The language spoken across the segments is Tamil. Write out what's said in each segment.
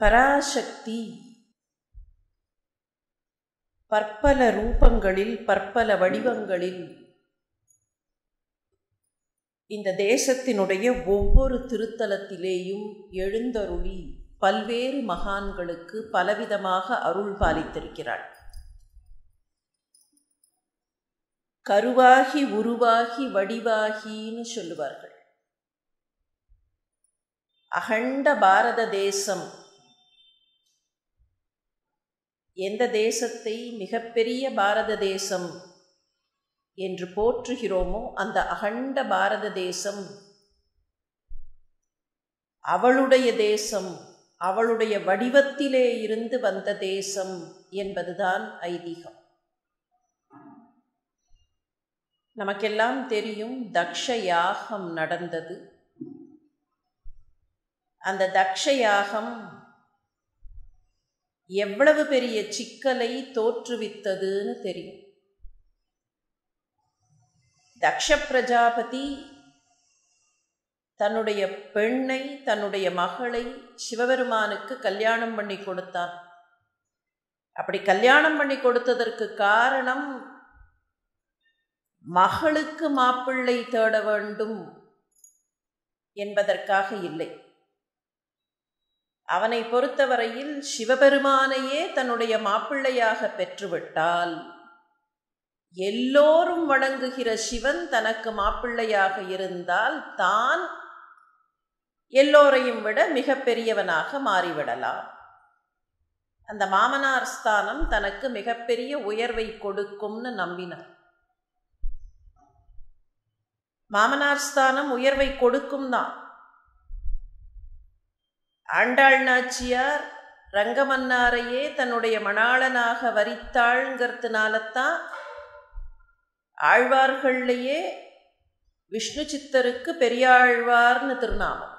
பராசக்தி. பற்பல ரூபங்களில் பற்பல வடிவங்களில் இந்த தேசத்தினுடைய ஒவ்வொரு திருத்தலத்திலேயும் எழுந்தருளி பல்வேறு மகான்களுக்கு பலவிதமாக அருள் பாலித்திருக்கிறாள். கருவாகி உருவாகி வடிவாகின்னு சொல்லுவார்கள். அகண்ட பாரத தேசம் எந்த தேசத்தை மிகப்பெரிய பாரத தேசம் என்று போற்றுகிறோமோ அந்த அகண்ட பாரத தேசம் அவளுடைய தேசம் அவளுடைய வடிவத்திலே இருந்து வந்த தேசம் என்பதுதான் ஐதீகம். நமக்கெல்லாம் தெரியும் தக்ஷ யாகம் நடந்தது. அந்த தக்ஷ யாகம் எவ்வளவு பெரிய சிக்கலை தோற்றுவித்ததுன்னு தெரியும். தக்ஷ பிரஜாபதி தன்னுடைய பெண்ணை தன்னுடைய மகளை சிவபெருமானுக்கு கல்யாணம் பண்ணி கொடுத்தான் அப்படி கல்யாணம் பண்ணி கொடுத்ததற்கு காரணம் மகளுக்கு மாப்பிள்ளை தேட வேண்டும் என்பதற்காக இல்லை. அவனை பொறுத்தவரையில் சிவபெருமானையே தன்னுடைய மாப்பிள்ளையாக பெற்றுவிட்டால் எல்லோரும் வணங்குகிற சிவன் தனக்கு மாப்பிள்ளையாக இருந்தால் தான் எல்லோரையும் விட மிகப்பெரியவனாக மாறிவிடலாம். அந்த மாமனார் ஸ்தானம் தனக்கு மிகப்பெரிய உயர்வை கொடுக்கும்னு நம்பினார். மாமனார் ஸ்தானம் உயர்வை கொடுக்கும் தான் ஆண்டாள் நாச்சியார் ரங்கமன்னாரையே தன்னுடைய மணாளனாக வரித்தாள்ங்கிறதுனாலத்தான் ஆழ்வார்கள்லேயே விஷ்ணு சித்தருக்கு பெரியாழ்வார்னு திருநாமம்.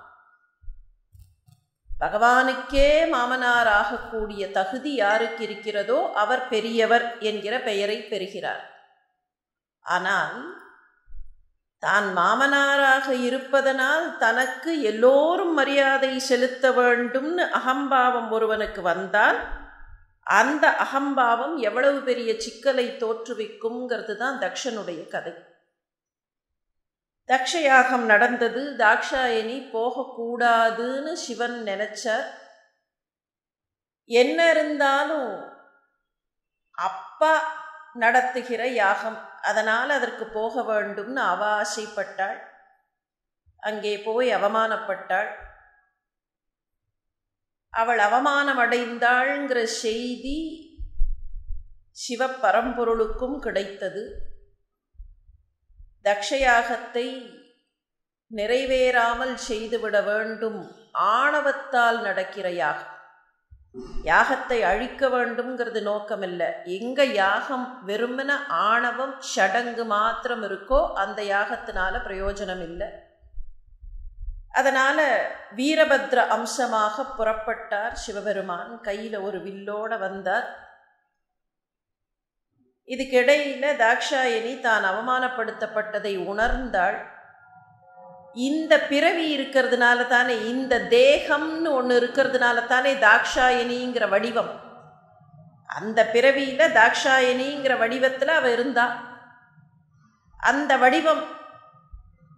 பகவானுக்கே மாமனார் ஆகக்கூடிய தகுதி யாருக்கு இருக்கிறதோ அவர் பெரியவர் என்கிற பெயரை பெறுகிறார். ஆனால் தான் மாமனாராக இருப்பதனால் தனக்கு எல்லோரும் மரியாதை செலுத்த வேண்டும்னு அகம்பாவம் ஒருவனுக்கு வந்தால் அந்த அகம்பாவம் எவ்வளவு பெரிய சிக்கலை தோற்றுவிக்குங்கிறது தான் தக்ஷனுடைய கதை. தக்ஷயாகம் நடந்தது தாக்ஷாயணி போகக்கூடாதுன்னு சிவன் நினைச்சார். என்ன இருந்தாலும் அப்பா நடத்துகிற யாகம். அதனால் அதற்கு போக வேண்டும்னு அவ ஆசைப்பட்டாள் அங்கே போய் அவமானப்பட்டாள். அவள் அவமானம் அடைந்தாள்ங்கிற செய்தி சிவப்பரம்பொருளுக்கும் கிடைத்தது. தக்ஷயாகத்தை நிறைவேறாமல் செய்துவிட வேண்டும். ஆணவத்தால் நடக்கிற யாகம். யாகத்தை அழிக்க வேண்டும்ங்கிறது நோக்கமில்லை. எங்கே யாகம் வெறுமன ஆணவம் சடங்கு மாத்திரம் இருக்கோ அந்த யாகத்தினால பிரயோஜனம் இல்லை. அதனால் வீரபத்ர அம்சமாக புறப்பட்டார் சிவபெருமான். கையில் ஒரு வில்லோட வந்தார். இதுக்கிடையில் தாக்ஷாயணி தான் அவமானப்படுத்தப்பட்டதை உணர்ந்தாள். இந்த பிறவி இருக்கிறதுனால தானே இந்த தேகம்னு ஒன்று இருக்கிறதுனால தானே தாக்ஷாயணிங்கிற வடிவம். அந்த பிறவியில் தாக்ஷாயணிங்கிற வடிவத்தில் அவ இருந்தா. அந்த வடிவம்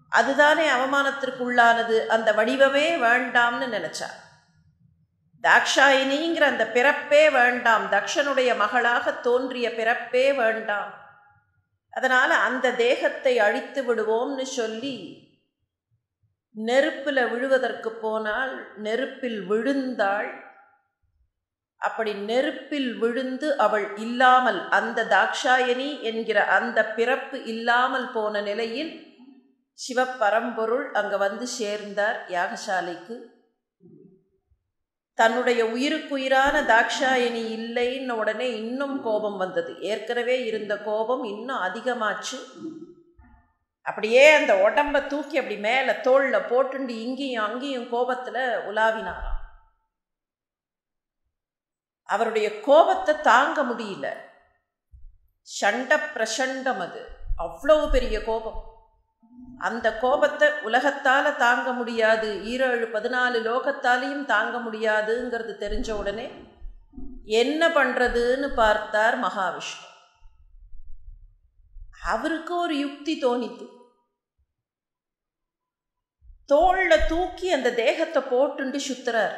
அதுதானே அவமானத்திற்குள்ளானது அந்த வடிவமே வேண்டாம்னு நினச்சா. தாக்ஷாயினிங்கிற அந்த பிறப்பே வேண்டாம் தக்ஷனுடைய மகளாக தோன்றிய பிறப்பே வேண்டாம். அதனால் அந்த தேகத்தை அழித்து விடுவோம்னு சொல்லி நெருப்பில் விழுவதற்கு போனால் நெருப்பில் விழுந்தாள். அப்படி நெருப்பில் விழுந்து அவள் இல்லாமல் அந்த தாக்ஷாயணி என்கிற அந்த பிறப்பு இல்லாமல் போன நிலையில் சிவப்பரம்பொருள் அங்கே வந்து சேர்ந்தார் யாகசாலைக்கு. தன்னுடைய உயிருக்குயிரான தாக்ஷாயணி இல்லைன்னு உடனே இன்னும் கோபம் வந்தது. ஏற்கனவே இருந்த கோபம் இன்னும் அதிகமாச்சு. அப்படியே அந்த உடம்ப தூக்கி அப்படி மேலே தோளில் போட்டுண்டு இங்கேயும் அங்கேயும் கோபத்தில் உலாவினாராம். அவருடைய கோபத்தை தாங்க முடியல. சண்ட பிரசண்டம் அது. அவ்வளவு பெரிய கோபம். அந்த கோபத்தை உலகத்தால் தாங்க முடியாது. ஈரேழு பதினாலு லோகத்தாலையும் தாங்க முடியாதுங்கிறது தெரிஞ்ச உடனே என்ன பண்ணுறதுன்னு பார்த்தார் மகாவிஷ்ணு. அவருக்கு ஒரு யுக்தி தோணித்து. தோளில் தூக்கி அந்த தேகத்தை போட்டுண்டு சுத்துறார்.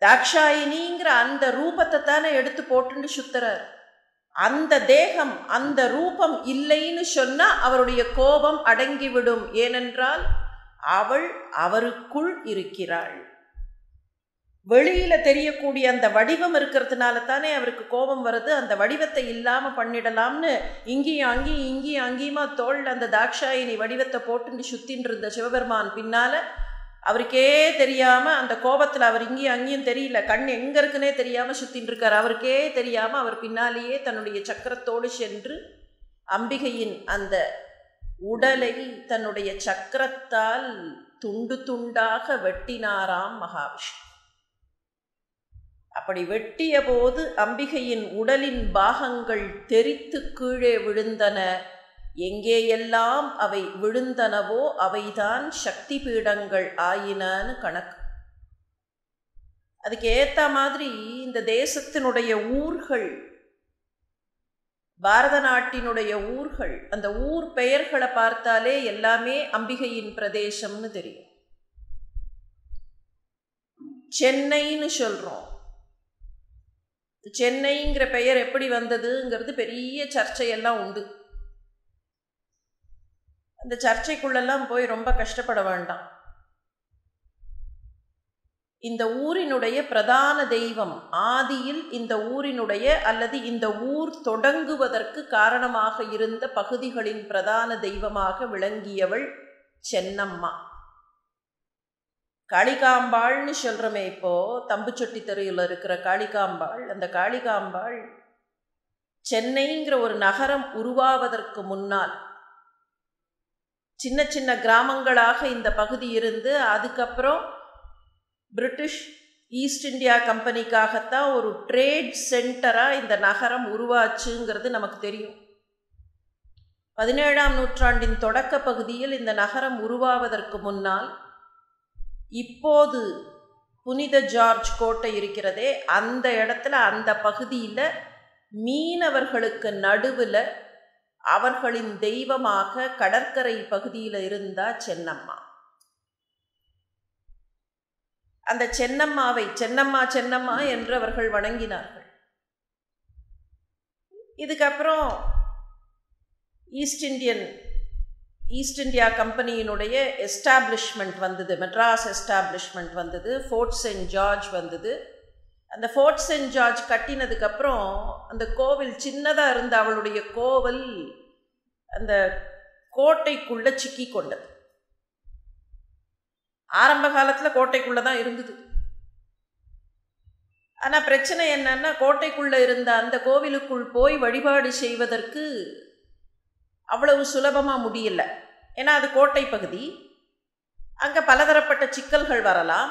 தாக்ஷாயினிங்கிற அந்த ரூபத்தை தானே எடுத்து போட்டுண்டு சுத்துறார். அந்த தேகம் அந்த ரூபம் இல்லைன்னு சொன்னால் அவருடைய கோபம் அடங்கிவிடும். ஏனென்றால் அவள் அவருக்குள் இருக்கிறாள். வெளியில் தெரியக்கூடிய அந்த வடிவம் இருக்கிறதுனால தானே அவருக்கு கோபம் வருது. அந்த வடிவத்தை இல்லாமல் பண்ணிடலாம்னு இங்கேயும் அங்கேயும் இங்கேயும் அங்கேயுமா தோல் அந்த தாக்ஷாயினி வடிவத்தை போட்டுன்னு சுத்தின்னு இருந்த சிவபெருமான் பின்னால அவருக்கே தெரியாமல் அந்த கோபத்தில் அவர் இங்கேயும் அங்கேயும் தெரியல. கண் எங்கே இருக்குன்னே தெரியாமல் சுத்தின்னு இருக்கார் அவருக்கே தெரியாமல் அவர் பின்னாலேயே தன்னுடைய சக்கரத்தோடு சென்று அம்பிகையின் அந்த உடலை தன்னுடைய சக்கரத்தால் துண்டு துண்டாக வெட்டினாராம் மகாவிஷ்ணு. அப்படி வெட்டிய போது அம்பிகையின் உடலின் பாகங்கள் தெரித்து கீழே விழுந்தன. எங்கேயெல்லாம் அவை விழுந்தனவோ அவைதான் சக்தி பீடங்கள் ஆயினன்னு கணக்கு. அதுக்கு மாதிரி இந்த தேசத்தினுடைய ஊர்கள் பாரத நாட்டினுடைய ஊர்கள் அந்த ஊர் பெயர்களை பார்த்தாலே எல்லாமே அம்பிகையின் பிரதேசம்னு தெரியும். சென்னைன்னு சொல்கிறோம் சென்னைங்கிற பெயர் எப்படி வந்ததுங்கிறது பெரிய சர்ச்சையெல்லாம் உண்டு. அந்த சர்ச்சைக்குள்ளெல்லாம் போய் ரொம்ப கஷ்டப்பட வேண்டாம். இந்த ஊரினுடைய பிரதான தெய்வம் ஆதியில் இந்த ஊரினுடைய அல்லது இந்த ஊர் தொடங்குவதற்கு காரணமாக இருந்த பகுதிகளின் பிரதான தெய்வமாக விளங்கியவள் சென்னம்மா. காளிகாம்பாள்னு சொல்கிறோமே இப்போது தம்புச்சொட்டி தெருவில் இருக்கிற காளிகாம்பாள். அந்த காளிகாம்பாள் சென்னைங்கிற ஒரு நகரம் உருவாவதற்கு முன்னால் சின்ன சின்ன கிராமங்களாக இந்த பகுதி இருந்து அதுக்கப்புறம் பிரிட்டிஷ் ஈஸ்ட் இந்தியா கம்பெனிக்காகத்தான் ஒரு ட்ரேட் சென்டராக இந்த நகரம் உருவாச்சுங்கிறது நமக்கு தெரியும். பதினேழாம் நூற்றாண்டின் தொடக்க பகுதியில் இந்த நகரம் உருவாவதற்கு முன்னால் இப்போது புனித ஜார்ஜ் கோட்டை இருக்கிறதே அந்த இடத்துல அந்த பகுதியில் மீனவர்களுக்கு நடுவில் அவர்களின் தெய்வமாக கடற்கரை பகுதியில் இருந்தா சென்னம்மா. அந்த சென்னம்மாவை சென்னம்மா சென்னம்மா என்று அவர்கள் வணங்கினார்கள். இதுக்கப்புறம் ஈஸ்ட் இந்தியன் ஈஸ்ட் இந்தியா கம்பெனியினுடைய எஸ்டாப்ளிஷ்மெண்ட் வந்தது. மெட்ராஸ் எஸ்டாப்ளிஷ்மெண்ட் வந்தது. ஃபோர்ட் சென்ட் ஜார்ஜ் வந்தது. அந்த ஃபோர்ட் சென்ட் ஜார்ஜ் கட்டினதுக்கப்புறம் அந்த கோவில் சின்னதாக இருந்த அவளுடைய கோவில் அந்த கோட்டைக்குள்ளே சிக்கி கொண்டது. ஆரம்ப காலத்தில் கோட்டைக்குள்ளே தான் இருந்தது. ஆனால் பிரச்சனை என்னன்னா கோட்டைக்குள்ளே இருந்த அந்த கோவிலுக்குள் போய் வழிபாடு செய்வதற்கு அவ்வளவு சுலபமாக முடியல. ஏன்னா அது கோட்டை பகுதி. அங்கே பலதரப்பட்ட சிக்கல்கள் வரலாம்.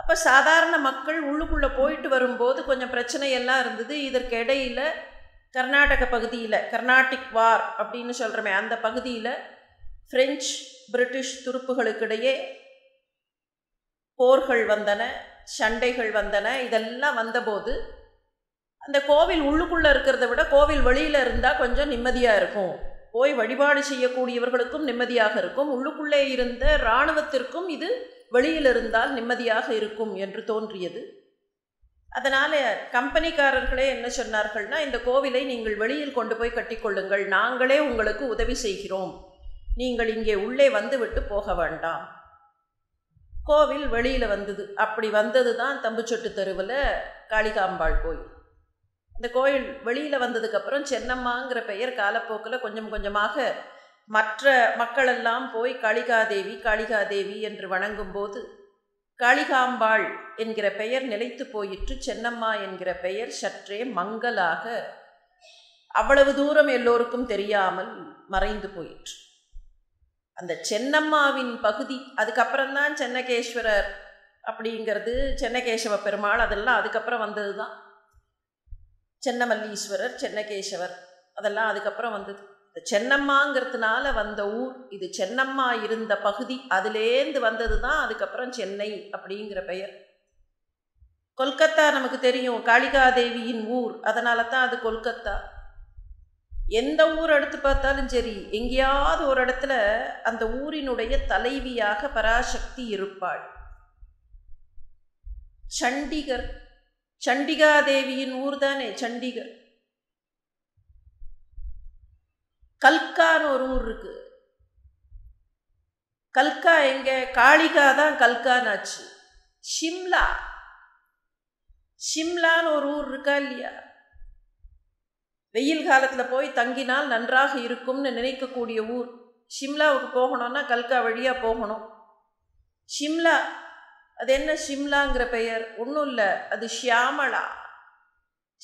அப்போ சாதாரண மக்கள் உள்ளுக்குள்ளே போயிட்டு வரும்போது கொஞ்சம் பிரச்சனையெல்லாம் இருந்தது. இதற்கு இடையில் கர்நாடக பகுதியில் கர்நாடிக் வார் அப்படின்னு சொல்கிறோமே அந்த பகுதியில் ஃப்ரெஞ்சு பிரிட்டிஷ் துருப்புகளுக்கிடையே போர்கள் வந்தன சண்டைகள் வந்தன. இதெல்லாம் வந்தபோது அந்த கோவில் உள்ளுக்குள்ளே இருக்கிறத விட கோவில் வெளியில் இருந்தால் கொஞ்சம் நிம்மதியாக இருக்கும். போய் வழிபாடு செய்யக்கூடியவர்களுக்கும் நிம்மதியாக இருக்கும். உள்ளுக்குள்ளே இருந்த இராணுவத்திற்கும் இது வெளியில் இருந்தால் நிம்மதியாக இருக்கும் என்று தோன்றியது. அதனால் கம்பெனிக்காரர்களே என்ன சொன்னார்கள்னா இந்த கோவிலை நீங்கள் வெளியில் கொண்டு போய் கட்டிக்கொள்ளுங்கள் நாங்களே உங்களுக்கு உதவி செய்கிறோம். நீங்கள் இங்கே உள்ளே வந்துவிட்டு போக வேண்டாம். கோவில் வெளியில் வந்தது. அப்படி வந்தது தான் தம்புச்சொட்டு தெருவில் காளிகாம்பாள் கோயில். இந்த கோயில் வெளியில் வந்ததுக்கப்புறம் சென்னம்மாங்கிற பெயர் காலப்போக்கில் கொஞ்சம் கொஞ்சமாக மற்ற மக்களெல்லாம் போய் காளிகாதேவி காளிகாதேவி என்று வணங்கும்போது காளிகாம்பாள் என்கிற பெயர் நிலைத்து போயிற்று. சென்னம்மா என்கிற பெயர் சற்றே மங்கலாக அவ்வளவு தூரம் எல்லோருக்கும் தெரியாமல் மறைந்து போயிற்று. அந்த சென்னம்மாவின் பகுதி அதுக்கப்புறம்தான் சென்னகேஸ்வரர் அப்படிங்கிறது சென்னகேசவ பெருமாள் அதெல்லாம் அதுக்கப்புறம் வந்தது தான் சென்னமல்லீஸ்வரர் சென்னகேசவர். அதெல்லாம் அதுக்கப்புறம் வந்தது. இந்த சென்னம்மாங்கிறதுனால வந்த ஊர் இது சென்னம்மா இருந்த பகுதி அதுலேருந்து வந்தது தான் அதுக்கப்புறம் சென்னை அப்படிங்கிற பெயர். கொல்கத்தா நமக்கு தெரியும் காளிகாதேவியின் ஊர் அதனால தான் அது கொல்கத்தா. எந்த ஊர் எடுத்து பார்த்தாலும் சரி எங்கேயாவது ஒரு இடத்துல அந்த ஊரினுடைய தலைவியாக பராசக்தி இருப்பாள். சண்டிகர் சண்டிகா தேவியின் ஊர் தானே சண்டிகர். கல்கான்னு ஒரு ஊர் இருக்கு. கல்கா எங்க? காளிகா தான் கல்கானாச்சு. ஷிம்லா. ஷிம்லான்னு ஒரு ஊர் இருக்கா இல்லையா? வெயில் காலத்தில் போய் தங்கினால் நன்றாக இருக்கும்னு நினைக்கக்கூடிய ஊர். ஷிம்லாவுக்கு போகணும்னா கல்கா வழியாக போகணும். ஷிம்லா அது என்ன ஷிம்லாங்கிற பெயர்? ஒன்றும் இல்லை. அது ஷியாமளா.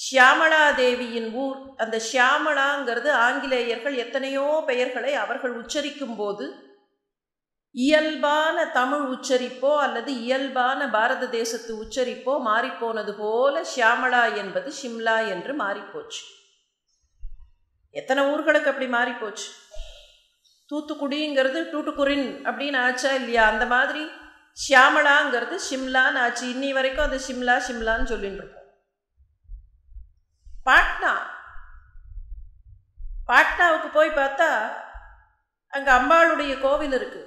ஷியாமளா தேவியின் ஊர். அந்த ஷியாமளாங்கிறது ஆங்கிலேயர்கள் எத்தனையோ பெயர்களை அவர்கள் உச்சரிக்கும் போது இயல்பான தமிழ் உச்சரிப்போ அல்லது இயல்பான பாரத தேசத்து உச்சரிப்போ மாறிப்போனது போல ஷியாமளா என்பது ஷிம்லா என்று மாறிப்போச்சு. எத்தனை ஊர்களுக்கு அப்படி மாறிப்போச்சு? தூத்துக்குடிங்கிறது டூட்டுக்குரின் அப்படின்னு ஆச்சா இல்லையா? அந்த மாதிரி ஷியாமளாங்கிறது ஷிம்லான்னு ஆச்சு இன்னி வரைக்கும் அது ஷிம்லா ஷிம்லான்னு சொல்லிட்டு இருக்கோம். பாட்னா. பாட்னாவுக்கு போய் பார்த்தா அங்கே அம்பாளுடைய கோவில் இருக்குது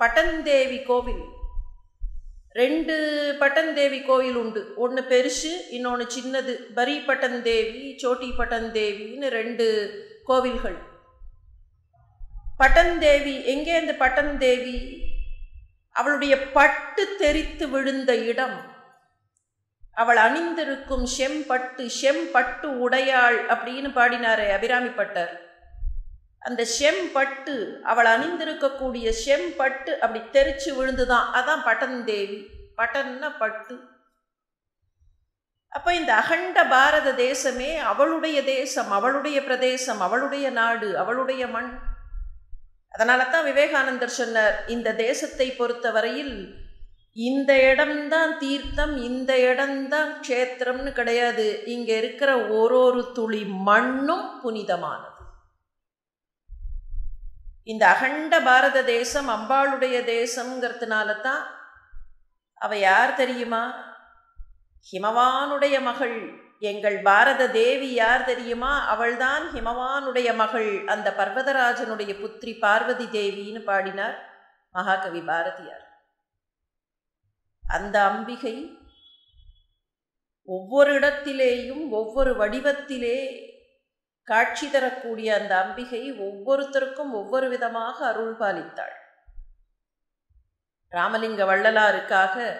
பட்டன்தேவி கோவில். ரெண்டு பட்டன்தேவி கோவில் உண்டு. ஒன்று பெருசு இன்னொன்று சின்னது. பரி பட்டன்தேவி சோட்டி பட்டன்தேவின்னு ரெண்டு கோவில்கள். பட்டன்தேவி எங்கே அந்த பட்டன்தேவி? அவளுடைய பட்டு தெரித்து விழுந்த இடம். அவள் அணிந்திருக்கும் செம்பட்டு செம்பட்டு உடையாள் அப்படின்னு பாடினாரே அபிராமிப்பட்டர் அந்த செம்பட்டு அவள் அணிந்திருக்கக்கூடிய செம்பட்டு அப்படி தெரிச்சு விழுந்துதான். அதான் பட்டன் தேவி பட்டன்னா பட்டு. அப்போ இந்த அகண்ட பாரத தேசமே அவளுடைய தேசம் அவளுடைய பிரதேசம் அவளுடைய நாடு அவளுடைய மண். அதனால தான் விவேகானந்தர் சொன்னார் இந்த தேசத்தை பொறுத்தவரையில் இந்த இடம்தான் தீர்த்தம் இந்த இடம்தான் க்ஷேத்திரம்னு கிடையாது. இங்கே இருக்கிற ஒரு ஒரு துளி மண்ணும் புனிதமானது. இந்த அகண்ட பாரத தேசம் அம்பாளுடைய தேசம்ங்கிறதுனால தான் அவ யார் தெரியுமா? ஹிமவானுடைய மகள். எங்கள் பாரத தேவி யார் தெரியுமா? அவள்தான் ஹிமவானுடைய மகள். அந்த பர்வதராஜனுடைய புத்திரி பார்வதி தேவின்னு பாடினார் மகாகவி பாரதியார். அந்த அம்பிகை ஒவ்வொரு இடத்திலேயும் ஒவ்வொரு வடிவத்திலே காட்சி தரக்கூடிய அந்த அம்பிகை ஒவ்வொருத்தருக்கும் ஒவ்வொரு விதமாக அருள் பாலித்தாள். ராமலிங்க வள்ளலாருக்காக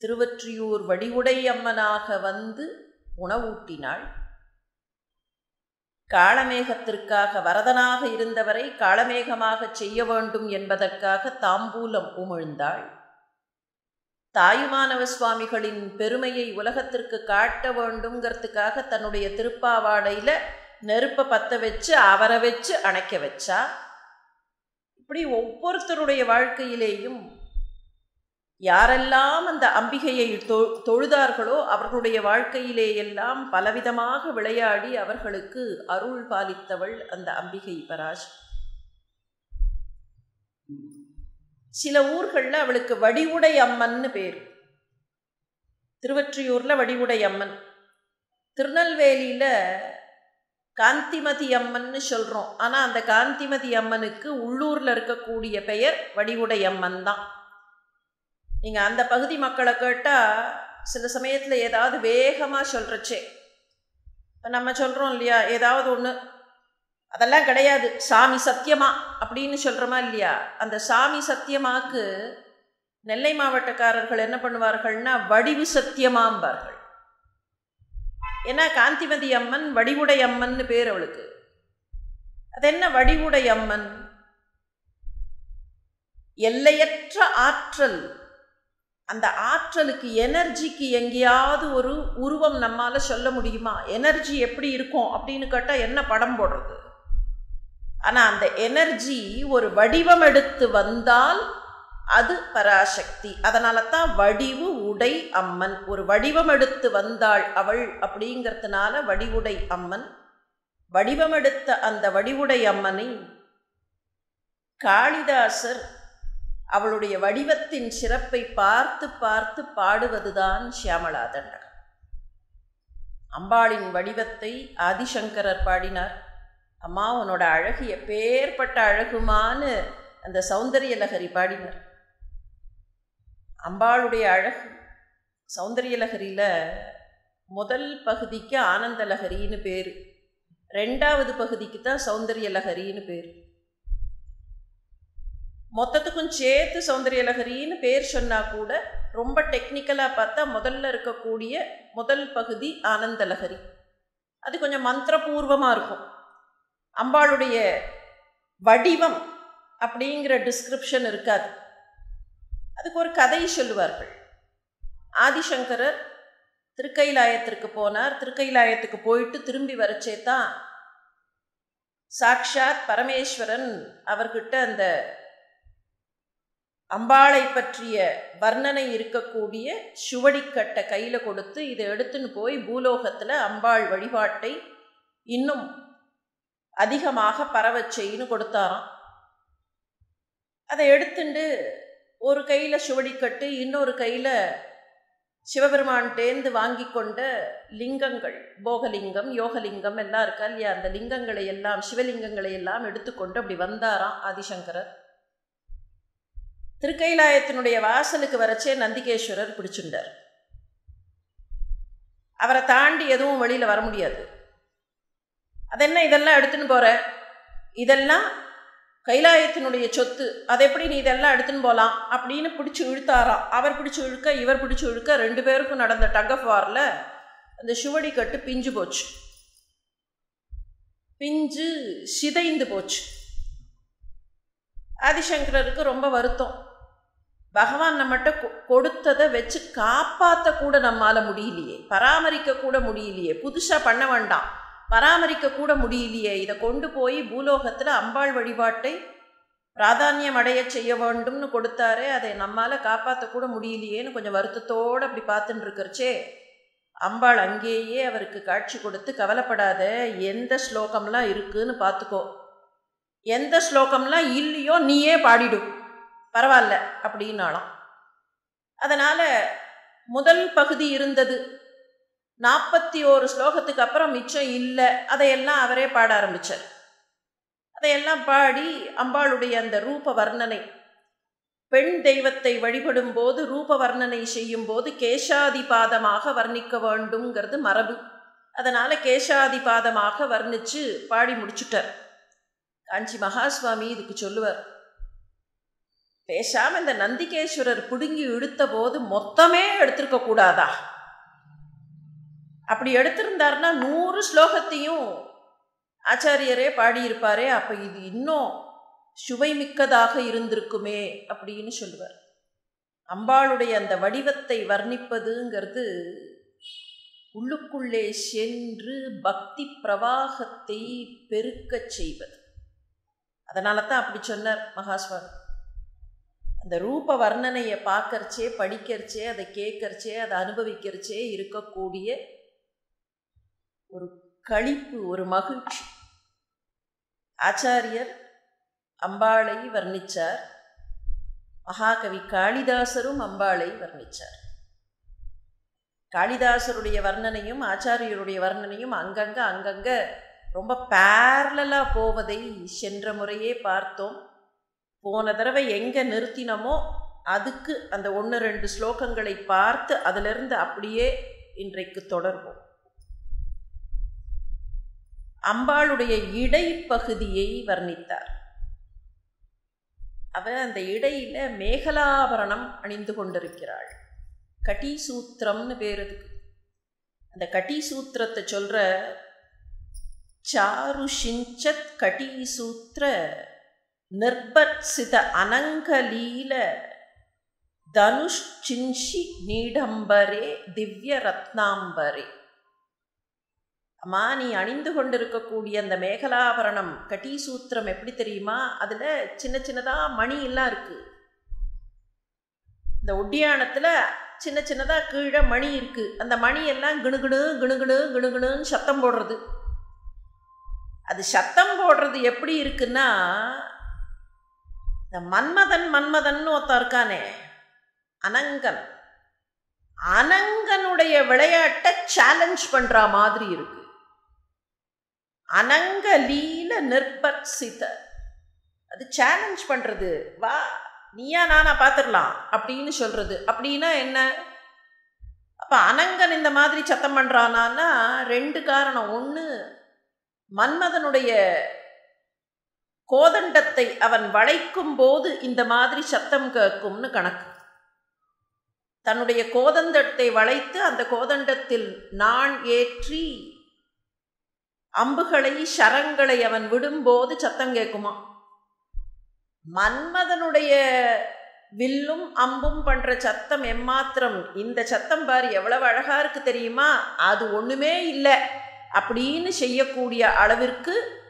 திருவற்றியூர் வடிவுடை அம்மனாக வந்து உணவூட்டினாள். காளமேகத்திற்காக வரதனாக இருந்தவரை காளமேகமாக செய்ய வேண்டும் என்பதற்காக தாம்பூலம் உமிழ்ந்தாள். தாயுமானவ சுவாமிகளின் பெருமையை உலகத்திற்கு காட்ட வேண்டுங்கிறதுக்காக தன்னுடைய திருப்பாவாடையில் நெருப்பை பற்ற வச்சு அவரை வச்சு அணைக்க வச்சா? இப்படி ஒவ்வொருத்தருடைய வாழ்க்கையிலேயும் யாரெல்லாம் அந்த அம்பிகையை தொ தொழுதார்களோ அவர்களுடைய வாழ்க்கையிலே எல்லாம் பலவிதமாக விளையாடி அவர்களுக்கு அருள் பாலித்தவள் அந்த அம்பிகை பராஜ். சில ஊர்களில் அவளுக்கு வடிவுடை அம்மன்னு பேர். திருவற்றியூரில் வடிவுடை அம்மன். திருநெல்வேலியில் காந்திமதி அம்மன்னு சொல்கிறோம் ஆனால் அந்த காந்திமதி அம்மனுக்கு உள்ளூரில் இருக்கக்கூடிய பெயர் வடிவுடை அம்மன் தான். நீங்கள் அந்த பகுதி மக்களை கேட்டால் சில சமயத்தில் ஏதாவது வேகமாக சொல்கிறச்சே இப்போ நம்ம சொல்கிறோம் இல்லையா ஏதாவது ஒன்று அதெல்லாம் கிடையாது. சாமி சத்தியமா அப்படின்னு சொல்கிறோமா இல்லையா? அந்த சாமி சத்தியமாக்கு நெல்லை மாவட்டக்காரர்கள் என்ன பண்ணுவார்கள்னா வடிவு சத்தியமாம்பார்கள். ஏன்னா காந்திமதி அம்மன் வடிவுடை அம்மன்னு பேர் அவளுக்கு. அது என்ன வடிவுடை அம்மன்? எல்லையற்ற ஆற்றல். அந்த ஆற்றலுக்கு எனர்ஜிக்கு எங்கேயாவது ஒரு உருவம் நம்மால் சொல்ல முடியுமா? எனர்ஜி எப்படி இருக்கும் அப்படின்னு கேட்டால் என்ன படம் போடுறது? ஆனால் அந்த எனர்ஜி ஒரு வடிவம் எடுத்து வந்தால் அது பராசக்தி. அதனால தான் வடிவு உடை அம்மன். ஒரு வடிவம் எடுத்து வந்தாள் அவள் அப்படிங்கிறதுனால வடிவுடை அம்மன். வடிவமெடுத்த அந்த வடிவுடை அம்மனை காளிதாசர் அவளுடைய வடிவத்தின் சிறப்பை பார்த்து பார்த்து பாடுவதுதான் சியாமளா தண்டகம். அம்பாளின் வடிவத்தை ஆதிசங்கரர் பாடினார். அம்மா உன்னோட அழகு எப்பேற்பட்ட அழகுமான்னு அந்த சௌந்தரிய லகரி பாடினார். அம்பாளுடைய அழகு சௌந்தரிய லகரியில் முதல் பகுதிக்கு ஆனந்த லகரின்னு பேர். ரெண்டாவது பகுதிக்கு தான் சௌந்தரிய லகரின்னு பேர். மொத்தத்துக்கும் சேர்த்து சௌந்தரிய லகரின்னு பேர் சொன்னால் கூட ரொம்ப டெக்னிக்கலாக பார்த்தா முதல்ல இருக்கக்கூடிய முதல் பகுதி ஆனந்தலகரி. அது கொஞ்சம் மந்திரபூர்வமாக இருக்கும். அம்பாளுடைய வடிவம் அப்படிங்கிற டிஸ்கிரிப்ஷன் இருக்காது. அதுக்கு ஒரு கதை சொல்லுவார்கள். ஆதிசங்கரர் திருக்கைலாயத்திற்கு போனார். திருக்கைலாயத்துக்கு போயிட்டு திரும்பி வரச்சே தான் சாக்ஷாத் பரமேஸ்வரன் அவர்கிட்ட அந்த அம்பாளை பற்றிய வர்ணனை இருக்கக்கூடிய சுவடிக்கட்டை கையில் கொடுத்து இதை எடுத்துன்னு போய் பூலோகத்தில் அம்பாள் வழிபாட்டை இன்னும் அதிகமாக பரவச் செய்யின்னு கொடுத்தாராம். அதை எடுத்துண்டு ஒரு கையில் சுவடிக்கட்டு இன்னொரு கையில் சிவபெருமான்கிட்டேந்து வாங்கி கொண்ட லிங்கங்கள் போகலிங்கம் யோகலிங்கம் எல்லாம் இருக்கா இல்லையா? அந்த லிங்கங்களை எல்லாம் சிவலிங்கங்களை எல்லாம் எடுத்துக்கொண்டு அப்படி வந்தாராம் ஆதிசங்கரர். திருக்கைலாயத்தினுடைய வாசலுக்கு வரச்சே நந்திகேஸ்வரர் பிடிச்சுண்டார் அவரை தாண்டி எதுவும் வெளியில் வர முடியாது. அதென்ன இதெல்லாம் எடுத்துன்னு போகிற இதெல்லாம் கைலாயத்தினுடைய சொத்து. அதை எப்படி நீ இதெல்லாம் எடுத்துன்னு போகலாம் அப்படின்னு பிடிச்சி இழுத்தாராம். அவர் பிடிச்சி இழுக்க இவர் பிடிச்சி இழுக்க ரெண்டு பேருக்கும் நடந்த டக் ஆஃப் வாரில் அந்த சுவடி கட்டு பிஞ்சு போச்சு. பிஞ்சு சிதைந்து போச்சு. ஆதிசங்கரருக்கு ரொம்ப வருத்தம். பகவான் நம்மகிட்ட கொடுத்ததை வச்சு காப்பாற்ற கூட நம்மால் முடியலையே. பராமரிக்க கூட முடியலையே. புதுசாக பண்ண வேண்டாம். பராமரிக்க கூட முடியலையே. இதை கொண்டு போய் பூலோகத்தில் அம்பாள் வழிபாட்டை பிராதானியம் அடைய செய்ய வேண்டும்னு கொடுத்தாரே அதை நம்மால் காப்பாற்ற கூட முடியலையேன்னு கொஞ்சம் வருத்தத்தோடு அப்படி பார்த்துட்டு இருக்கிறச்சே. அம்பாள் அங்கேயே அவருக்கு காட்சி கொடுத்து கவலைப்படாத எந்த ஸ்லோகம்லாம் இருக்குன்னு பார்த்துக்கோ. எந்த ஸ்லோகம்லாம் இல்லையோ நீயே பாடிடும் பரவாயில்ல அப்படின்னாலாம் அதனால் முதல் பகுதி இருந்தது. நாற்பத்தி ஓரு ஸ்லோகத்துக்கு அப்புறம் மிச்சம் இல்லை. அதையெல்லாம் அவரே பாட ஆரம்பித்தார் அதையெல்லாம் பாடி அம்பாளுடைய அந்த ரூப வர்ணனை பெண் தெய்வத்தை வழிபடும் போது ரூப வர்ணனை செய்யும் போது கேசாதிபாதமாக வர்ணிக்க வேண்டுங்கிறது மரபு. அதனால் கேசாதிபாதமாக வர்ணித்து பாடி முடிச்சுட்டார். காஞ்சி மகாஸ்வாமி இதுக்கு சொல்லுவார். பேசாமல் இந்த நந்திகேஸ்வரர் பிடுங்கி இழுத்த போது மொத்தமே எடுத்திருக்க கூடாதா? அப்படி எடுத்திருந்தாருன்னா நூறு ஸ்லோகத்தையும் ஆச்சாரியரே பாடியிருப்பாரே அப்போ இது இன்னும் சுவை மிக்கதாக இருந்திருக்குமே அப்படின்னு சொல்லுவார். அம்பாளுடைய அந்த வடிவத்தை வர்ணிப்பதுங்கிறது உள்ளுக்குள்ளே சென்று பக்தி பிரவாகத்தை பெருக்கச் செய்வது. அதனால தான் அப்படி சொன்னார் மகாஸ்வாமி. அந்த ரூப வர்ணனையை பார்க்கறச்சே படிக்கிறச்சே அதை கேட்கறச்சே அதை அனுபவிக்கிறச்சே இருக்கக்கூடிய ஒரு களிப்பு ஒரு மகிழ்ச்சி. ஆச்சாரியர் அம்பாளை வர்ணித்தார் மகாகவி காளிதாசரும் அம்பாளை வர்ணித்தார் காளிதாசருடைய வர்ணனையும் ஆச்சாரியருடைய வர்ணனையும் அங்கங்கே அங்கங்கே ரொம்ப பேரலாக போவதை சென்ற முறையே பார்த்தோம். போன தடவை எங்கே நிறுத்தினமோ அதுக்கு அந்த ஒன்று ரெண்டு ஸ்லோகங்களை பார்த்து அதிலிருந்து அப்படியே இன்றைக்கு தொடர்வோம். அம்பாளுடைய இடைப்பகுதியை வர்ணித்தார். அவ அந்த இடையில மேகலாபரணம் அணிந்து கொண்டிருக்கிறாள். கட்டிசூத்திரம்னு பேர் அதுக்கு. அந்த கட்டிசூத்திரத்தை சொல்கிற சாரு சிஞ்சத் கட்டிசூத்திர நிர்பர்சித அனங்கலீல தனுஷ்சின்ஷி நீடம்பரே திவ்ய ரத்னாம்பரே அம்மா நீ அணிந்து கொண்டிருக்கக்கூடிய அந்த மேகலாபரணம் கட்டிசூத்திரம் எப்படி தெரியுமா? அதில் சின்ன சின்னதாக மணி எல்லாம் இருக்குது இந்த ஒட்டியானத்தில் சின்ன சின்னதாக கீழே மணி இருக்குது அந்த மணி எல்லாம் கிணுகிணு கிணுகிணு கிணுகிணுன்னு சத்தம் போடுறது. அது சத்தம் போடுறது எப்படி இருக்குன்னா இந்த மன்மதன் மன்மதன் ஒருத்தன் இருக்கானே அனங்கன். அனங்கனுடைய விளையாட்டை சேலஞ்ச் பண்ற மாதிரி இருக்கு. அனங்க லீல நிர்பர்சித. அது சேலஞ்ச் பண்றது. வா நீயா நானா பார்த்துடலாம் அப்படின்னு சொல்றது. அப்படின்னா என்ன? அப்ப அனங்கன் இந்த மாதிரி சத்தம் பண்றானா ரெண்டு காரணம். ஒன்று மன்மதனுடைய கோதண்டத்தை அவன் வளைக்கும் போது இந்த மாதிரி சத்தம் கேட்கும்னு கணக்கு. தன்னுடைய கோதண்டத்தை வளைத்து அந்த கோதண்டத்தில் நான் ஏற்றி அம்புகளை சரங்களை அவன் விடும்போது சத்தம் கேட்குமா மன்மதனுடைய வில்லும் அம்பும் பண்ணுற சத்தம் எம்மாத்திரம் இந்த சத்தம் பாரு எவ்வளவு அழகாக இருக்குது தெரியுமா? அது ஒன்றுமே இல்லை. அப்படின்னு செய்யக்கூடிய அளவிற்கு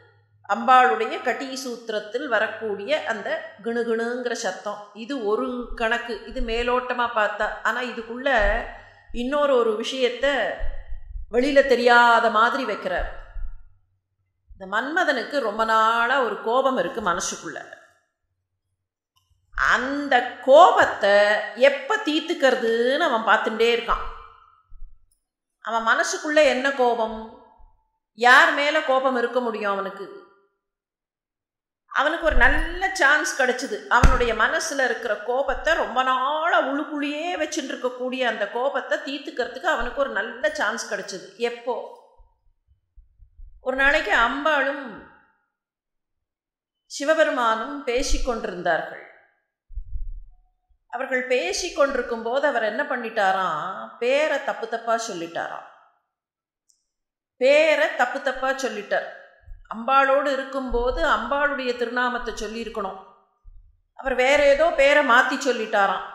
அம்பாளுடைய கட்டி சூத்திரத்தில் வரக்கூடிய அந்த கிணுகிணுங்கிற சத்தம். இது ஒரு கணக்கு. இது மேலோட்டமாக பார்த்தா ஆனால் இதுக்குள்ள இன்னொரு ஒரு விஷயத்த வெளியில் தெரியாத மாதிரி வைக்கிறார். இந்த மன்மதனுக்கு ரொம்ப நாளாக ஒரு கோபம் இருக்குது மனசுக்குள்ள. அந்த கோபத்தை எப்போ தீர்த்துக்கிறதுன்னு அவன் பார்த்துட்டே இருக்கான். அவன் மனசுக்குள்ளே என்ன கோபம்? யார் மேலே கோபம் இருக்க முடியும் அவனுக்கு? அவனுக்கு ஒரு நல்ல சான்ஸ் கிடச்சிது. அவனுடைய மனசில் இருக்கிற கோபத்தை ரொம்ப நாளாக உழுக்குழியே வச்சுட்டு இருக்கக்கூடிய அந்த கோபத்தை தீர்த்துக்கிறதுக்கு அவனுக்கு ஒரு நல்ல சான்ஸ் கிடச்சிது. எப்போ? ஒரு நாளைக்கு அம்பாளும் சிவபெருமானும் பேசி கொண்டிருந்தார்கள். அவர்கள் பேசி கொண்டிருக்கும் போது அவர் என்ன பண்ணிட்டாராம் பேரை தப்பு தப்பாக சொல்லிட்டாராம். பேரை தப்பு தப்பாக சொல்லிட்டார். அம்பாளோடு இருக்கும்போது அம்பாளுடைய திருநாமத்தை சொல்லியிருக்கணும். அவர் வேற ஏதோ பேரை மாற்றி சொல்லிட்டாராம்.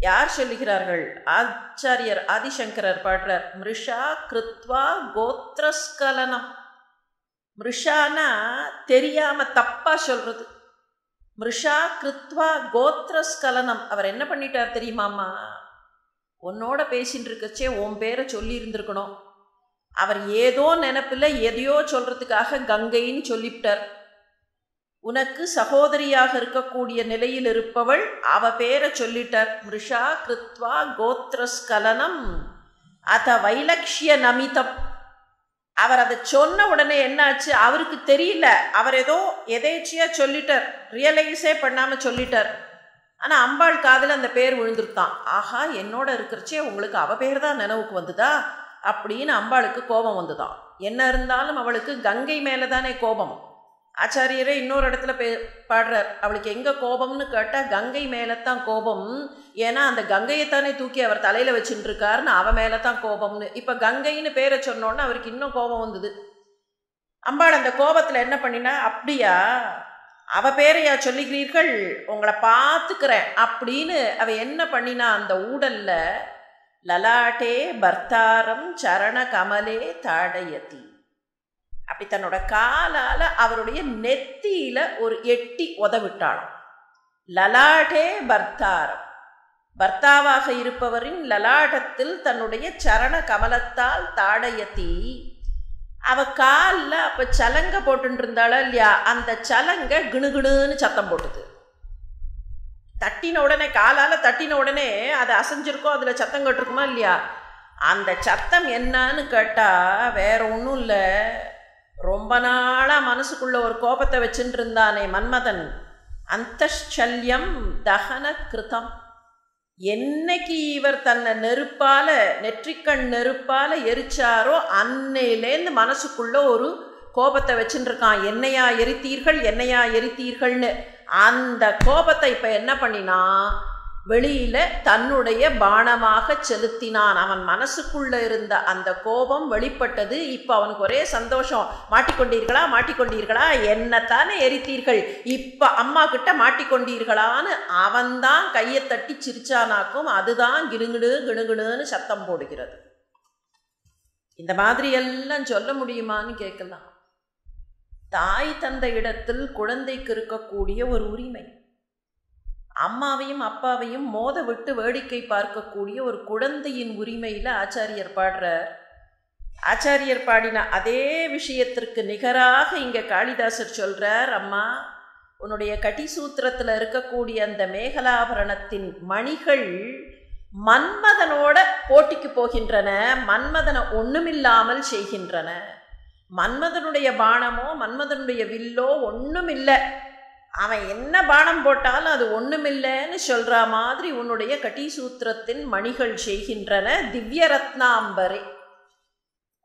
யார் சொல்லுகிறார்கள்? ஆச்சாரியர் ஆதிசங்கரர் பாடுறார் மிருஷா கிருத்வா கோத்ரஸ்கலனம். மிருஷானா தெரியாம தப்பா சொல்றது. மிருஷா கிருத்வா கோத்ரஸ்கலனம். அவர் என்ன பண்ணிட்டார் தெரியுமாம்மா? உன்னோட பேசின்னு இருக்கச்சே உன் பேரை சொல்லியிருந்திருக்கணும். அவர் ஏதோ நினப்பில் எதையோ சொல்றதுக்காக கங்கைன்னு சொல்லிவிட்டார். உனக்கு சகோதரியாக இருக்கக்கூடிய நிலையில் இருப்பவள் அவ பேரை சொல்லிட்டார். மிருஷா கிருத்வா கோத்ரஸ்கலனம் அத வைலக்ஷிய நமிதம். அவர் அதை சொன்ன உடனே என்னாச்சு? அவருக்கு தெரியல. அவர் ஏதோ எதேச்சியாக சொல்லிட்டார். ரியலைஸே பண்ணாமல் சொல்லிட்டார். ஆனால் அம்பாள் காதில் அந்த பேர் விழுந்துருத்தான் ஆஹா என்னோட இருக்கிறச்சே உங்களுக்கு அவ பேர் தான் நினைவுக்கு வந்துதா? அப்படின்னு அம்பாளுக்கு கோபம் வந்துதான். என்ன இருந்தாலும் அவளுக்கு கங்கை மேலே தானே கோபம். ஆச்சாரியரே இன்னொரு இடத்துல பே பாடுறார். அவளுக்கு எங்கே கோபம்னு கேட்டால் கங்கை மேலே தான் கோபம். ஏன்னா அந்த கங்கையை தானே தூக்கி அவர் தலையில் வச்சுட்டு இருக்காருன்னு மேலே தான் கோபம்னு. இப்போ கங்கைன்னு பேரை சொன்னோன்னே அவருக்கு இன்னும் கோபம் வந்தது. அம்பாள் அந்த கோபத்தில் என்ன பண்ணினா அப்படியா அவ பேரையா சொல்லுகிறீர்கள் உங்களை பார்த்துக்கிறேன். அப்படின்னு அவ என்ன பண்ணினா அந்த ஊடல்ல லலாட்டே பர்த்தாரம் சரண கமலே தாடயதி. அப்படி தன்னோட காலால் அவருடைய நெத்தியில் ஒரு எட்டி உதவிட்டாளாம். லலாட்டே பர்த்தாரம். பர்த்தாவாக இருப்பவரின் லலாட்டத்தில் தன்னுடைய சரண கமலத்தால் தாடயத்தி அவ காலில் அப்போ சலங்கை போட்டுட்டு இல்லையா? அந்த சலங்கை கிணுகிணுன்னு சத்தம் போட்டுது. தட்டின உடனே காலால் தட்டின உடனே அது அசைஞ்சிருக்கோம் அதில் சத்தம் கட்டிருக்குமா இல்லையா? அந்த சத்தம் என்னன்னு கேட்டால் வேற ஒன்றும் இல்லை. ரொம்ப நாளாக மனசுக்குள்ள ஒரு கோபத்தை வச்சுட்டு இருந்தானே மன்மதன். அந்தஷல்யம் தகன கிருதம். என்னைக்கு இவர் தன்னை நெருப்பால் நெற்றிக்கண் நெருப்பால் எரிச்சாரோ அன்னையிலேருந்து மனசுக்குள்ள ஒரு கோபத்தை வச்சுருக்கான். என்னையா எரித்தீர்கள்? என்னையா எரித்தீர்கள்னு. அந்த கோபத்தை இப்போ என்ன பண்ணினா வெளியில தன்னுடைய பானமாக செலுத்தினான். அவன் மனசுக்குள்ள இருந்த அந்த கோபம் வெளிப்பட்டது. இப்போ அவனுக்கு ஒரே சந்தோஷம். மாட்டிக்கொண்டீர்களா? மாட்டிக்கொண்டீர்களா? என்னத்தானே எரித்தீர்கள்? இப்போ அம்மா கிட்ட மாட்டிக்கொண்டீர்களான்னு அவன்தான் கையை தட்டி சிரிச்சானாக்கும் அதுதான் கிணுகிடு கிணுகிணுன்னு சத்தம் போடுகிறது. இந்த மாதிரி எல்லாம் சொல்ல முடியுமான்னு கேட்கலாம். தாய் தந்த இடத்தில் குழந்தைக்கு இருக்கக்கூடிய ஒரு உரிமை. அம்மாவையும் அப்பாவையும் மோத விட்டு வேடிக்கை பார்க்கக்கூடிய ஒரு குழந்தையின் உரிமையில் ஆச்சாரியர் பாடுறார். ஆச்சாரியர் பாடின அதே விஷயத்திற்கு நிகராக இங்கே காளிதாசர் சொல்கிறார் அம்மா உன்னுடைய கட்டிசூத்திரத்தில் இருக்கக்கூடிய அந்த மேகலாபரணத்தின் மணிகள் மன்மதனோட போட்டிக்கு போகின்றன மன்மதனை ஒன்றுமில்லாமல் செய்கின்றன. மன்மதனுடைய பானமோ மன்மதனுடைய வில்லோ ஒன்றுமில்லை அவன் என்ன பானம் போட்டாலும் அது ஒன்றுமில்லைன்னு சொல்கிற மாதிரி உன்னுடைய கட்டிசூத்திரத்தின் மணிகள் செய்கின்றன. திவ்ய ரத்னாம்பரே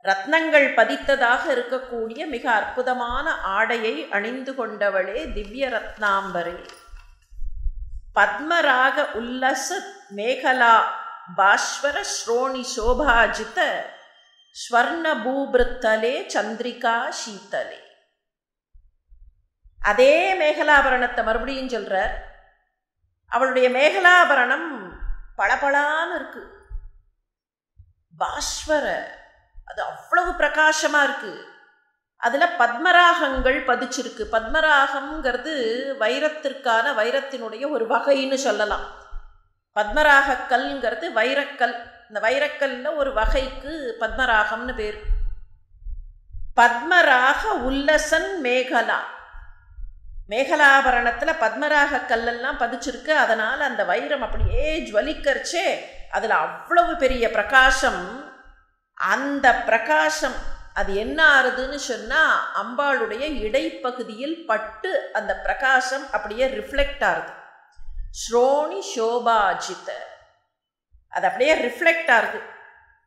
ரத்னங்கள் பதித்ததாக இருக்கக்கூடிய மிக அற்புதமான ஆடையை அணிந்து கொண்டவளே திவ்ய ரத்னாம்பரே பத்மராக உல்லச மேகலா பாஸ்வர ஸ்ரோணி சோபாஜித ஸ்வர்ணபூபிருத்தலே சந்திரிகா சீத்தலே. அதே மேகலாபரணத்தை மறுபடியும் சொல்கிறார் அவளுடைய மேகலாபரணம் பளபளான்னு இருக்கு. பாஸ்வர அது அவ்வளவு பிரகாசமாக இருக்கு. அதில் பத்மராகங்கள் பதிச்சிருக்கு. பத்மராகம்ங்கிறது வைரத்திற்கான வைரத்தினுடைய ஒரு வகைன்னு சொல்லலாம். பத்மராக கல்ங்கிறது வைரக்கல். இந்த வைரக்கல்ல ஒரு வகைக்கு பத்மராகம்னு பேர். பத்மராக உல்லசன் மேகலா. மேகலாபரணத்தில் பத்மராக கல்லெல்லாம் பதிச்சிருக்கு. அதனால் அந்த வைரம் அப்படியே ஜுவலிக்கரிச்சே அதில் அவ்வளவு பெரிய பிரகாசம். அந்த பிரகாசம் அது என்ன ஆறுதுன்னு சொன்னால் அம்பாளுடைய இடைப்பகுதியில் பட்டு அந்த பிரகாசம் அப்படியே ரிஃப்ளெக்ட் ஆகுது ஸ்ரோணி சோபாஜித்தை அது அப்படியே ரிஃப்ளெக்ட் ஆகுது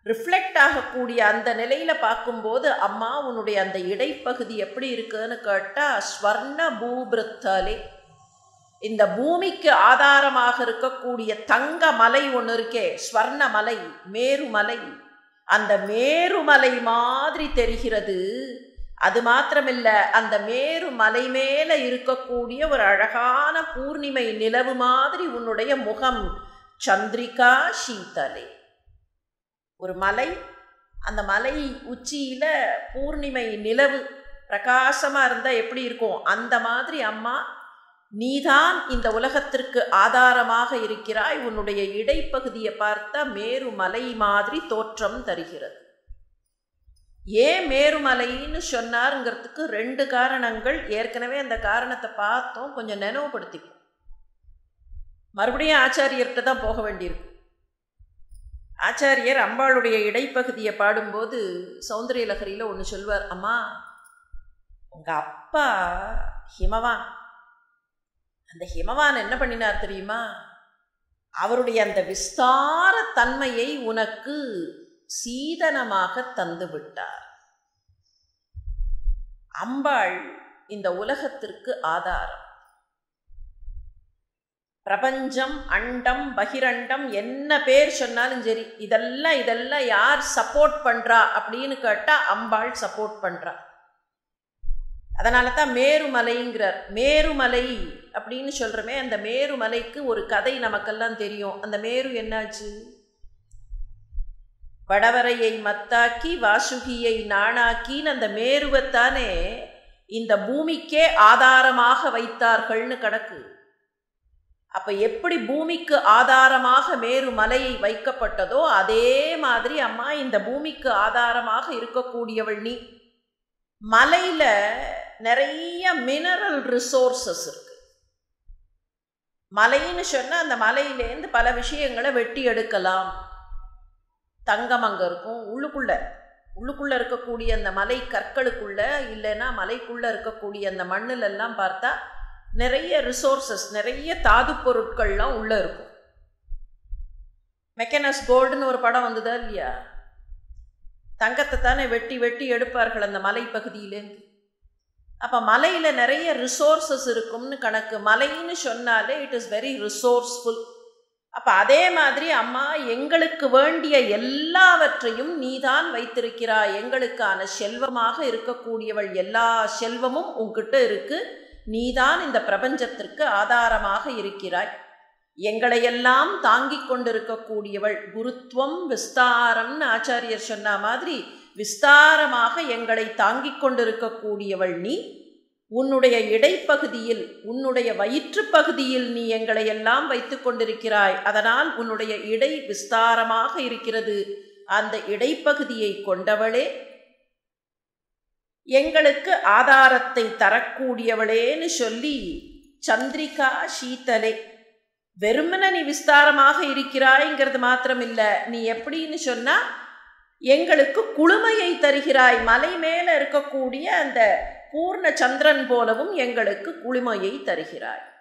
ரிஃப்ளெக்ட் ஆகக்கூடிய அந்த நிலையில் பார்க்கும்போது அம்மா உன்னுடைய அந்த இடைப்பகுதி எப்படி இருக்குதுன்னு கேட்டால் ஸ்வர்ண பூபிருத்தலே. இந்த பூமிக்கு ஆதாரமாக இருக்கக்கூடிய தங்க மலை ஒன்று இருக்கே ஸ்வர்ண மலை மேருமலை அந்த மேருமலை மாதிரி தெரிகிறது. அது மாத்திரமில்ல அந்த மேரு மலை மேலே இருக்கக்கூடிய ஒரு அழகான பூர்ணிமை நிலவு மாதிரி உன்னுடைய முகம் சந்திரிகா சீதலே. ஒரு மலை அந்த மலை உச்சியில் பூர்ணிமை நிலவு பிரகாசமாக இருந்தால் எப்படி இருக்கும்? அந்த மாதிரி அம்மா நீதான் இந்த உலகத்திற்கு ஆதாரமாக இருக்கிறாய். உன்னுடைய இடைப்பகுதியை பார்த்தா மேருமலை மாதிரி தோற்றம் தருகிறது. ஏன் மேருமலைன்னு சொன்னாருங்கிறதுக்கு ரெண்டு காரணங்கள். ஏற்கனவே அந்த காரணத்தை பார்த்தோம். கொஞ்சம் நினைவுபடுத்திக்கும் மறுபடியும் ஆச்சாரியர்கிட்ட தான் போக வேண்டியிருக்கு. ஆச்சாரியர் அம்பாளுடைய இடைப்பகுதியை பாடும்போது சௌந்தரிய லகரியில் ஒன்று சொல்வார் அம்மா உங்கள் அப்பா ஹிமவான். அந்த ஹிமவான் என்ன பண்ணினார் தெரியுமா? அவருடைய அந்த விஸ்தார தன்மையை உனக்கு சீதனமாக தந்து விட்டார். அம்பாள் இந்த உலகத்திற்கு ஆதாரம். பிரபஞ்சம் அண்டம் பகிரண்டம் என்ன பேர் சொன்னாலும் சரி இதெல்லாம் இதெல்லாம் யார் சப்போர்ட் பண்ணுறா அப்படின்னு கேட்டால் அம்பாள் சப்போர்ட் பண்ணுறா அதனால தான் மேருமலைங்கிறார். மேருமலை அப்படின்னு சொல்கிறோமே அந்த மேருமலைக்கு ஒரு கதை நமக்கெல்லாம் தெரியும். அந்த மேரு என்னாச்சு? வடவரையை மத்தாக்கி வாசுகியை நாணாக்கின்னு அந்த மேருவைத்தானே இந்த பூமிக்கே ஆதாரமாக வைத்தார்கள்னு கிடக்கு. அப்போ எப்படி பூமிக்கு ஆதாரமாக மேரு மலையை வைக்கப்பட்டதோ அதே மாதிரி அம்மா இந்த பூமிக்கு ஆதாரமாக இருக்கக்கூடியவள் நீ. மலையில் நிறைய மினரல் ரிசோர்சஸ் இருக்கு. மலைன்னு சொன்னால் அந்த மலையிலேருந்து பல விஷயங்களை வெட்டி எடுக்கலாம். தங்கம் அங்கே இருக்கும் உள்ளுக்குள்ளே. உள்ளுக்குள்ளே இருக்கக்கூடிய அந்த மலை கற்களுக்குள்ளே இல்லைன்னா மலைக்குள்ளே இருக்கக்கூடிய அந்த மண்ணிலெல்லாம் பார்த்தா நிறைய ரிசோர்சஸ் நிறைய தாது பொருட்கள்லாம் உள்ளே இருக்கும். மெக்கனஸ் கோல்டுன்னு ஒரு படம் வந்ததா இல்லையா? தங்கத்தை தானே வெட்டி வெட்டி எடுப்பார்கள் அந்த மலைப்பகுதியிலேருந்து அப்போ மலையில் நிறைய ரிசோர்ஸஸ் இருக்கும்னு கணக்கு. மலைன்னு சொன்னாலே இட் இஸ் வெரி ரிசோர்ஸ்ஃபுல் அப்போ அதே மாதிரி அம்மா எங்களுக்கு வேண்டிய எல்லாவற்றையும் நீதான் வைத்திருக்கிறாய். எங்களுக்கான செல்வமாக இருக்கக்கூடியவள் எல்லா செல்வமும் உங்ககிட்ட இருக்குது நீதான் இந்த பிரபஞ்சத்திற்கு ஆதாரமாக இருக்கிறாய். எங்களையெல்லாம் தாங்கிக் கொண்டிருக்கக்கூடியவள் குருத்துவம் விஸ்தாரம்னு ஆச்சாரியர் சொன்ன மாதிரி விஸ்தாரமாக எங்களை தாங்கிக் கொண்டிருக்கக்கூடியவள் நீ. உன்னுடைய இடைப்பகுதியில் உன்னுடைய வயிற்றுப் பகுதியில் நீ எங்களை எல்லாம் வைத்து கொண்டிருக்கிறாய். அதனால் உன்னுடைய இடை விஸ்தாரமாக இருக்கிறது. அந்த இடைப்பகுதியை கொண்டவளே எங்களுக்கு ஆதாரத்தை தரக்கூடியவளேன்னு சொல்லி சந்திரிகா சீத்தலே வெறுமன நீ விஸ்தாரமாக இருக்கிறாய்ங்கிறது மாத்திரம் இல்லை நீ எப்படின்னு சொன்னால் எங்களுக்கு குளுமையை தருகிறாய். மலை மேலே இருக்கக்கூடிய அந்த பூர்ண சந்திரன் போலவும் எங்களுக்கு குளுமையை தருகிறாய்.